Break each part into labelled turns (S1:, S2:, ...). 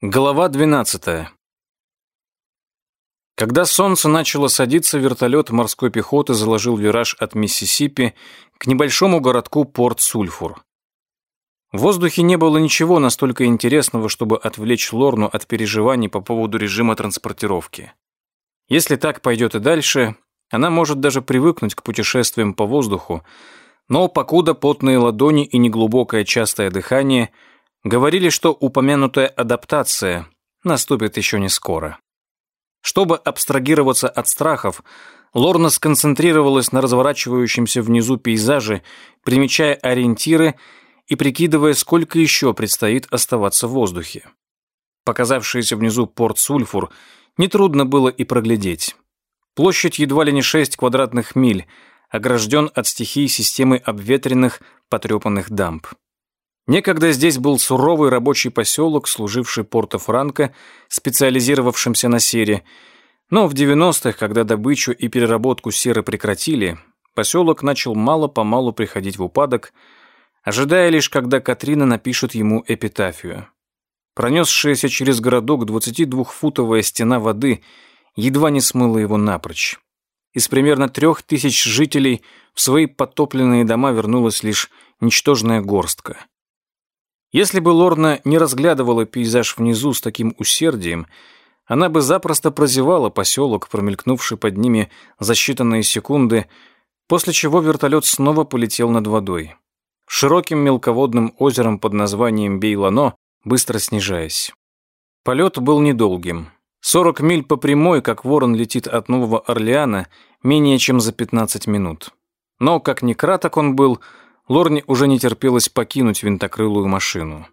S1: Глава 12. Когда солнце начало садиться, вертолет морской пехоты заложил вираж от Миссисипи к небольшому городку Порт-Сульфур. В воздухе не было ничего настолько интересного, чтобы отвлечь Лорну от переживаний по поводу режима транспортировки. Если так пойдет и дальше, она может даже привыкнуть к путешествиям по воздуху, но покуда потные ладони и неглубокое частое дыхание – говорили, что упомянутая адаптация наступит еще не скоро. Чтобы абстрагироваться от страхов, Лорна сконцентрировалась на разворачивающемся внизу пейзаже, примечая ориентиры и прикидывая, сколько еще предстоит оставаться в воздухе. Показавшийся внизу порт Сульфур нетрудно было и проглядеть. Площадь едва ли не 6 квадратных миль, огражден от стихий системы обветренных, потрепанных дамб. Некогда здесь был суровый рабочий поселок, служивший Порто-Франко, специализировавшимся на сере, но в 90-х, когда добычу и переработку серы прекратили, поселок начал мало-помалу приходить в упадок, ожидая лишь, когда Катрина напишет ему эпитафию. Пронесшаяся через городок 22-футовая стена воды едва не смыла его напрочь. Из примерно трех тысяч жителей в свои потопленные дома вернулась лишь ничтожная горстка. Если бы Лорна не разглядывала пейзаж внизу с таким усердием, она бы запросто прозевала поселок, промелькнувший под ними за считанные секунды, после чего вертолет снова полетел над водой. Широким мелководным озером под названием Бейлано, быстро снижаясь. Полет был недолгим. 40 миль по прямой, как ворон летит от Нового Орлеана, менее чем за 15 минут. Но, как ни краток он был, Лорне уже не терпелось покинуть винтокрылую машину.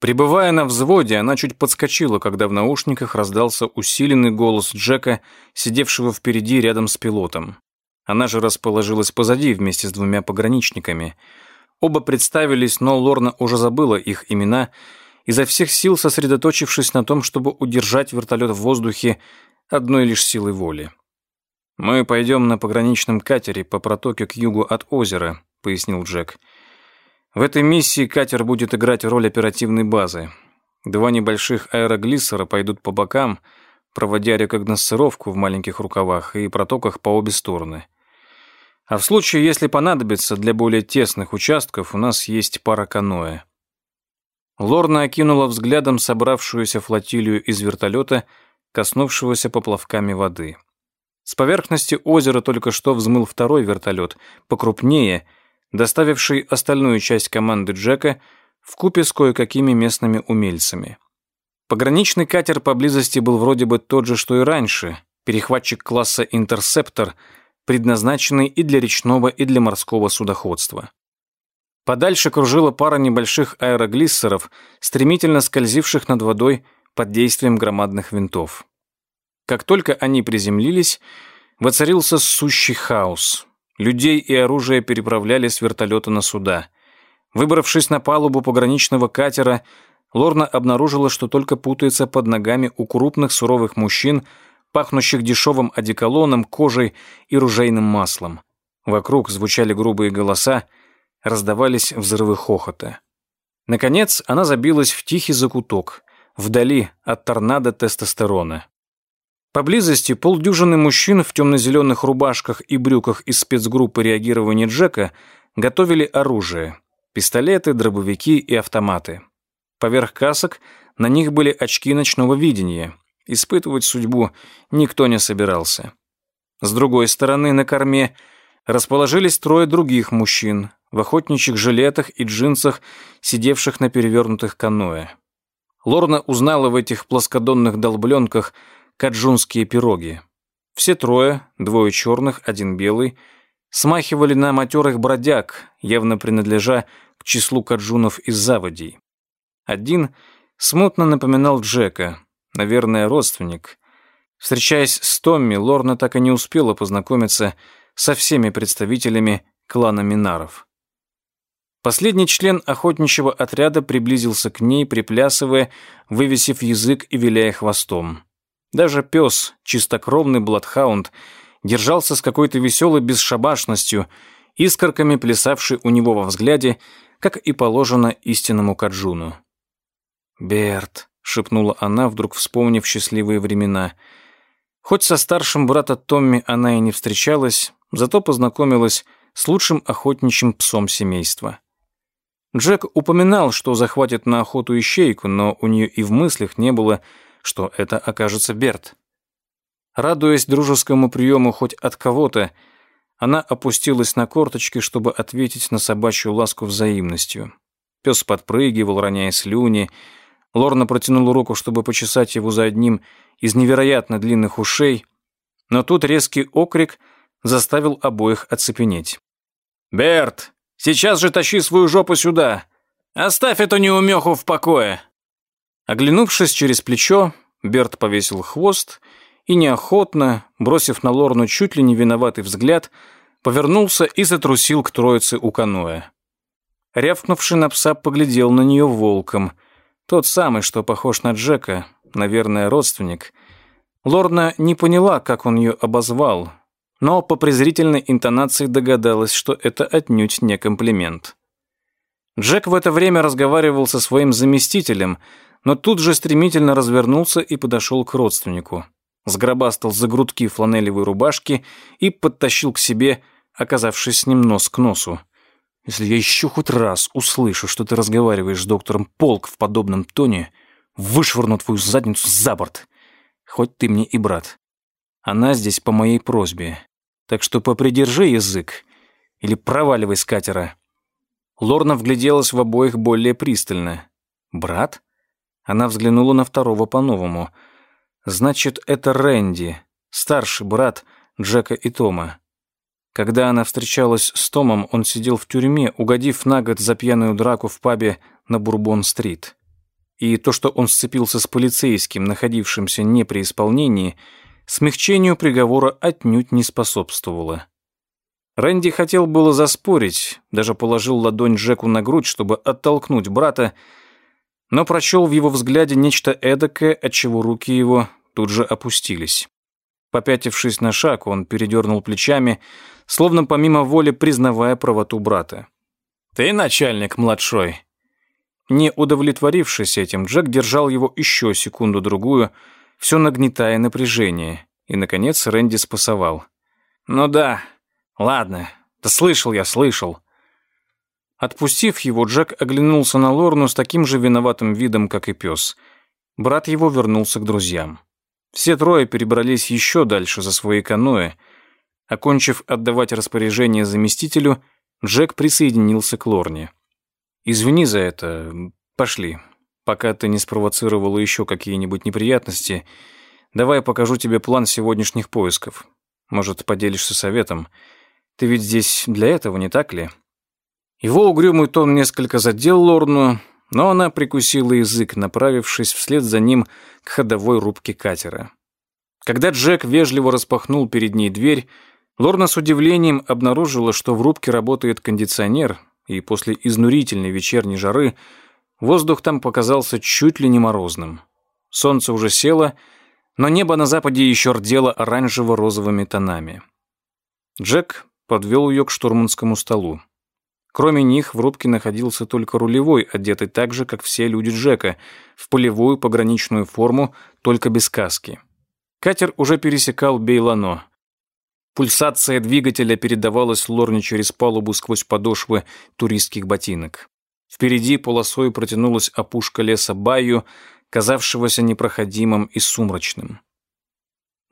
S1: Прибывая на взводе, она чуть подскочила, когда в наушниках раздался усиленный голос Джека, сидевшего впереди рядом с пилотом. Она же расположилась позади вместе с двумя пограничниками. Оба представились, но Лорна уже забыла их имена, изо всех сил сосредоточившись на том, чтобы удержать вертолет в воздухе одной лишь силой воли. «Мы пойдем на пограничном катере по протоке к югу от озера», — пояснил Джек. «В этой миссии катер будет играть роль оперативной базы. Два небольших аэроглиссера пойдут по бокам, проводя рекогносцировку в маленьких рукавах и протоках по обе стороны. А в случае, если понадобится для более тесных участков, у нас есть пара каноэ». Лорна окинула взглядом собравшуюся флотилию из вертолета, коснувшегося поплавками воды. С поверхности озера только что взмыл второй вертолет, покрупнее — доставивший остальную часть команды Джека в купе с кое-какими местными умельцами. Пограничный катер поблизости был вроде бы тот же, что и раньше, перехватчик класса «Интерсептор», предназначенный и для речного, и для морского судоходства. Подальше кружила пара небольших аэроглиссеров, стремительно скользивших над водой под действием громадных винтов. Как только они приземлились, воцарился сущий хаос. Людей и оружие переправляли с вертолета на суда. Выбравшись на палубу пограничного катера, Лорна обнаружила, что только путается под ногами у крупных суровых мужчин, пахнущих дешевым одеколоном, кожей и ружейным маслом. Вокруг звучали грубые голоса, раздавались взрывы хохота. Наконец, она забилась в тихий закуток, вдали от торнадо тестостерона. Поблизости полдюжины мужчин в темно-зеленых рубашках и брюках из спецгруппы реагирования Джека готовили оружие – пистолеты, дробовики и автоматы. Поверх касок на них были очки ночного видения. Испытывать судьбу никто не собирался. С другой стороны, на корме расположились трое других мужчин в охотничьих жилетах и джинсах, сидевших на перевернутых каноэ. Лорна узнала в этих плоскодонных долбленках – каджунские пироги. Все трое, двое черных, один белый, смахивали на матерых бродяг, явно принадлежа к числу каджунов из заводей. Один смутно напоминал Джека, наверное, родственник. Встречаясь с Томми, Лорна так и не успела познакомиться со всеми представителями клана Минаров. Последний член охотничьего отряда приблизился к ней, приплясывая, вывесив язык и виляя хвостом. Даже пес, чистокровный бладхаунд, держался с какой-то веселой бесшабашностью, искорками плясавший у него во взгляде, как и положено истинному каджуну. «Берт», — шепнула она, вдруг вспомнив счастливые времена. Хоть со старшим братом Томми она и не встречалась, зато познакомилась с лучшим охотничьим псом семейства. Джек упоминал, что захватит на охоту ищейку, но у нее и в мыслях не было, что это окажется Берт. Радуясь дружескому приему хоть от кого-то, она опустилась на корточки, чтобы ответить на собачью ласку взаимностью. Пес подпрыгивал, роняя слюни. Лорна протянула руку, чтобы почесать его за одним из невероятно длинных ушей, но тут резкий окрик заставил обоих оцепенеть. «Берт, сейчас же тащи свою жопу сюда! Оставь эту неумеху в покое!» Оглянувшись через плечо, Берт повесил хвост и неохотно, бросив на Лорну чуть ли не виноватый взгляд, повернулся и затрусил к троице у каноэ. Рявкнувший на пса поглядел на нее волком. Тот самый, что похож на Джека, наверное, родственник. Лорна не поняла, как он ее обозвал, но по презрительной интонации догадалась, что это отнюдь не комплимент. Джек в это время разговаривал со своим заместителем, но тут же стремительно развернулся и подошел к родственнику сгробастал за грудки фланелевой рубашки и подтащил к себе, оказавшись с ним нос к носу. «Если я еще хоть раз услышу, что ты разговариваешь с доктором Полк в подобном тоне, вышвырну твою задницу за борт. Хоть ты мне и брат. Она здесь по моей просьбе. Так что попридержи язык или проваливай с катера». Лорна вгляделась в обоих более пристально. «Брат?» Она взглянула на второго по-новому – Значит, это Рэнди, старший брат Джека и Тома. Когда она встречалась с Томом, он сидел в тюрьме, угодив на год за пьяную драку в пабе на Бурбон-стрит. И то, что он сцепился с полицейским, находившимся не при исполнении, смягчению приговора отнюдь не способствовало. Рэнди хотел было заспорить, даже положил ладонь Джеку на грудь, чтобы оттолкнуть брата, но прочел в его взгляде нечто эдакое, отчего руки его тут же опустились. Попятившись на шаг, он передернул плечами, словно помимо воли признавая правоту брата. «Ты начальник, младшой!» Не удовлетворившись этим, Джек держал его еще секунду-другую, все нагнетая напряжение, и, наконец, Рэнди спасовал. «Ну да, ладно, да слышал я, слышал». Отпустив его, Джек оглянулся на Лорну с таким же виноватым видом, как и пес. Брат его вернулся к друзьям. Все трое перебрались еще дальше за свои каноэ. Окончив отдавать распоряжение заместителю, Джек присоединился к Лорне. «Извини за это. Пошли. Пока ты не спровоцировала еще какие-нибудь неприятности, давай покажу тебе план сегодняшних поисков. Может, поделишься советом. Ты ведь здесь для этого, не так ли?» Его угрюмый тон несколько задел Лорну, но она прикусила язык, направившись вслед за ним к ходовой рубке катера. Когда Джек вежливо распахнул перед ней дверь, Лорна с удивлением обнаружила, что в рубке работает кондиционер, и после изнурительной вечерней жары воздух там показался чуть ли не морозным. Солнце уже село, но небо на западе еще рдело оранжево-розовыми тонами. Джек подвел ее к штурманскому столу. Кроме них в рубке находился только рулевой, одетый так же, как все люди Джека, в полевую пограничную форму, только без каски. Катер уже пересекал Бейлано. Пульсация двигателя передавалась Лорне через палубу сквозь подошвы туристских ботинок. Впереди полосой протянулась опушка леса Баю, казавшегося непроходимым и сумрачным.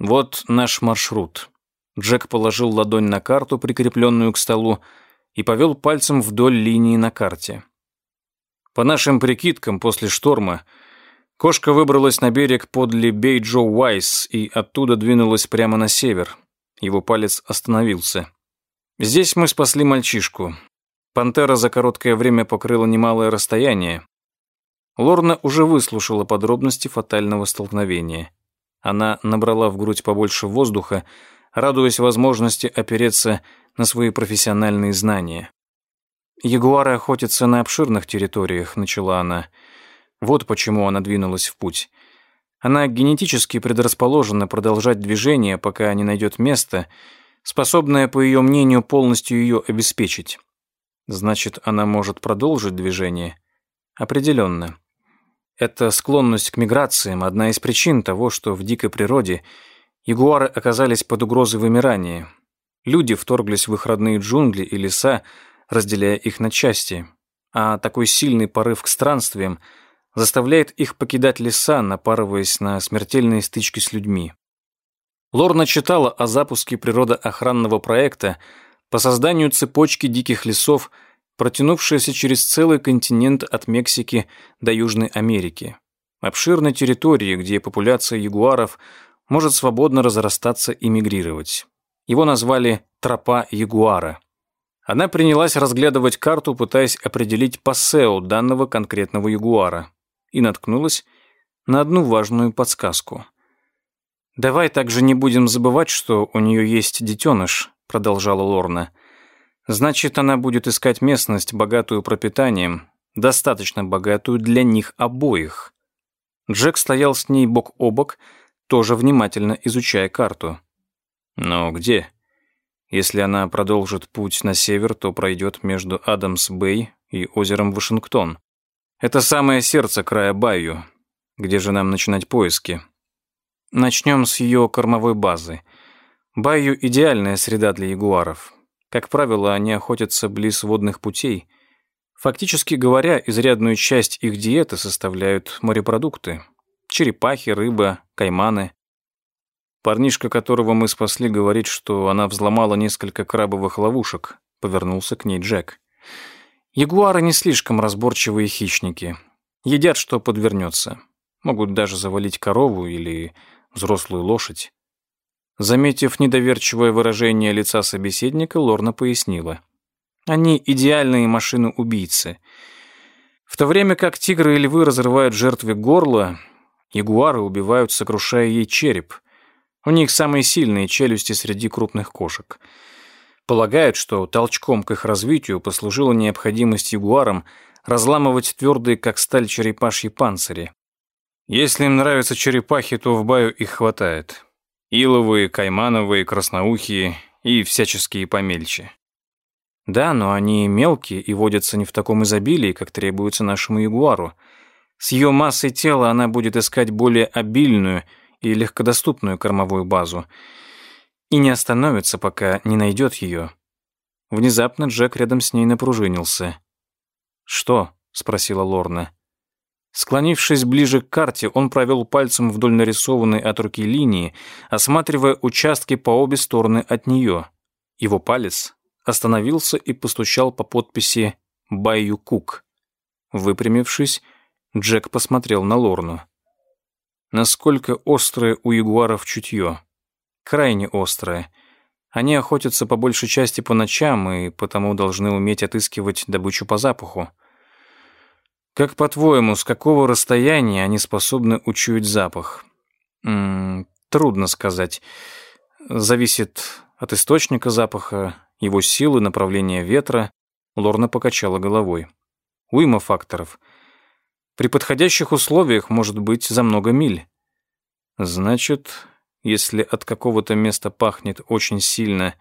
S1: Вот наш маршрут. Джек положил ладонь на карту, прикрепленную к столу, и повел пальцем вдоль линии на карте. По нашим прикидкам, после шторма кошка выбралась на берег подле Бейджо Уайс и оттуда двинулась прямо на север. Его палец остановился. Здесь мы спасли мальчишку. Пантера за короткое время покрыла немалое расстояние. Лорна уже выслушала подробности фатального столкновения. Она набрала в грудь побольше воздуха, радуясь возможности опереться на свои профессиональные знания. «Ягуары охотятся на обширных территориях», — начала она. Вот почему она двинулась в путь. Она генетически предрасположена продолжать движение, пока не найдет место, способное, по ее мнению, полностью ее обеспечить. Значит, она может продолжить движение? Определенно. Эта склонность к миграциям – одна из причин того, что в дикой природе ягуары оказались под угрозой вымирания. Люди вторглись в их родные джунгли и леса, разделяя их на части, а такой сильный порыв к странствиям заставляет их покидать леса, напарываясь на смертельные стычки с людьми. Лорна читала о запуске природоохранного проекта по созданию цепочки диких лесов, протянувшейся через целый континент от Мексики до Южной Америки. Обширной территории, где популяция ягуаров может свободно разрастаться и мигрировать. Его назвали «Тропа ягуара». Она принялась разглядывать карту, пытаясь определить пассео данного конкретного ягуара, и наткнулась на одну важную подсказку. «Давай также не будем забывать, что у нее есть детеныш», — продолжала Лорна. «Значит, она будет искать местность, богатую пропитанием, достаточно богатую для них обоих». Джек стоял с ней бок о бок, тоже внимательно изучая карту. «Но где?» Если она продолжит путь на север, то пройдет между Адамс-Бэй и озером Вашингтон. Это самое сердце края Байю. Где же нам начинать поиски? Начнем с ее кормовой базы. Байю – идеальная среда для ягуаров. Как правило, они охотятся близ водных путей. Фактически говоря, изрядную часть их диеты составляют морепродукты. Черепахи, рыба, кайманы. Парнишка, которого мы спасли, говорит, что она взломала несколько крабовых ловушек. Повернулся к ней Джек. Ягуары не слишком разборчивые хищники. Едят, что подвернется. Могут даже завалить корову или взрослую лошадь. Заметив недоверчивое выражение лица собеседника, Лорна пояснила. Они идеальные машины-убийцы. В то время как тигры и львы разрывают жертве горло, ягуары убивают, сокрушая ей череп – у них самые сильные челюсти среди крупных кошек. Полагают, что толчком к их развитию послужила необходимость ягуарам разламывать твердые, как сталь, черепашьи панцири. Если им нравятся черепахи, то в баю их хватает. Иловые, каймановые, красноухие и всяческие помельче. Да, но они мелкие и водятся не в таком изобилии, как требуется нашему ягуару. С ее массой тела она будет искать более обильную – и легкодоступную кормовую базу, и не остановится, пока не найдет ее. Внезапно Джек рядом с ней напружинился. «Что?» — спросила Лорна. Склонившись ближе к карте, он провел пальцем вдоль нарисованной от руки линии, осматривая участки по обе стороны от нее. Его палец остановился и постучал по подписи «Байю Кук». Выпрямившись, Джек посмотрел на Лорну насколько острое у ягуаров чутье. Крайне острое. Они охотятся по большей части по ночам и потому должны уметь отыскивать добычу по запаху. Как по-твоему, с какого расстояния они способны учуять запах? М -м, трудно сказать. Зависит от источника запаха, его силы, направления ветра. Лорна покачала головой. Уйма факторов — при подходящих условиях может быть за много миль. Значит, если от какого-то места пахнет очень сильно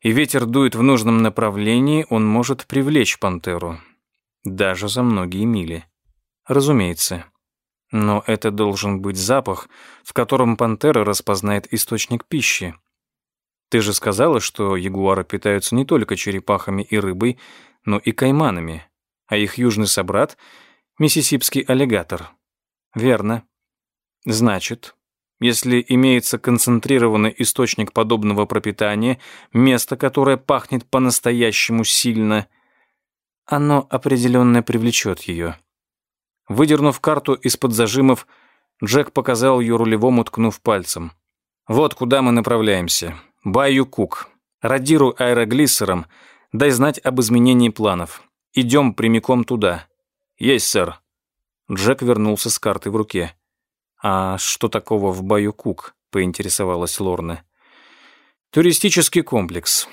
S1: и ветер дует в нужном направлении, он может привлечь пантеру. Даже за многие мили. Разумеется. Но это должен быть запах, в котором пантера распознает источник пищи. Ты же сказала, что ягуары питаются не только черепахами и рыбой, но и кайманами, а их южный собрат — Миссисипский аллигатор. Верно. Значит, если имеется концентрированный источник подобного пропитания, место, которое пахнет по-настоящему сильно, оно определенно привлечет ее. Выдернув карту из-под зажимов, Джек показал ее рулевому, ткнув пальцем. «Вот куда мы направляемся. Байю Кук. Радируй аэроглиссером, дай знать об изменении планов. Идем прямиком туда. «Есть, сэр». Джек вернулся с картой в руке. «А что такого в Баю Кук?» — поинтересовалась Лорна. «Туристический комплекс.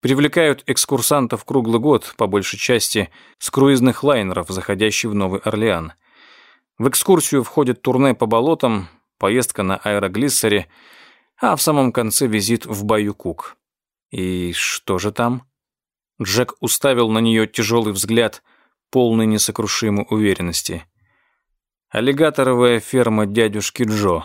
S1: Привлекают экскурсантов круглый год, по большей части, с круизных лайнеров, заходящих в Новый Орлеан. В экскурсию входит турне по болотам, поездка на аэроглиссере, а в самом конце визит в Баю Кук. И что же там?» Джек уставил на нее тяжелый взгляд — полной несокрушимой уверенности. Аллигаторовая ферма дядюшки Джо.